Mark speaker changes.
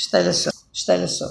Speaker 1: Estela só. Estela só.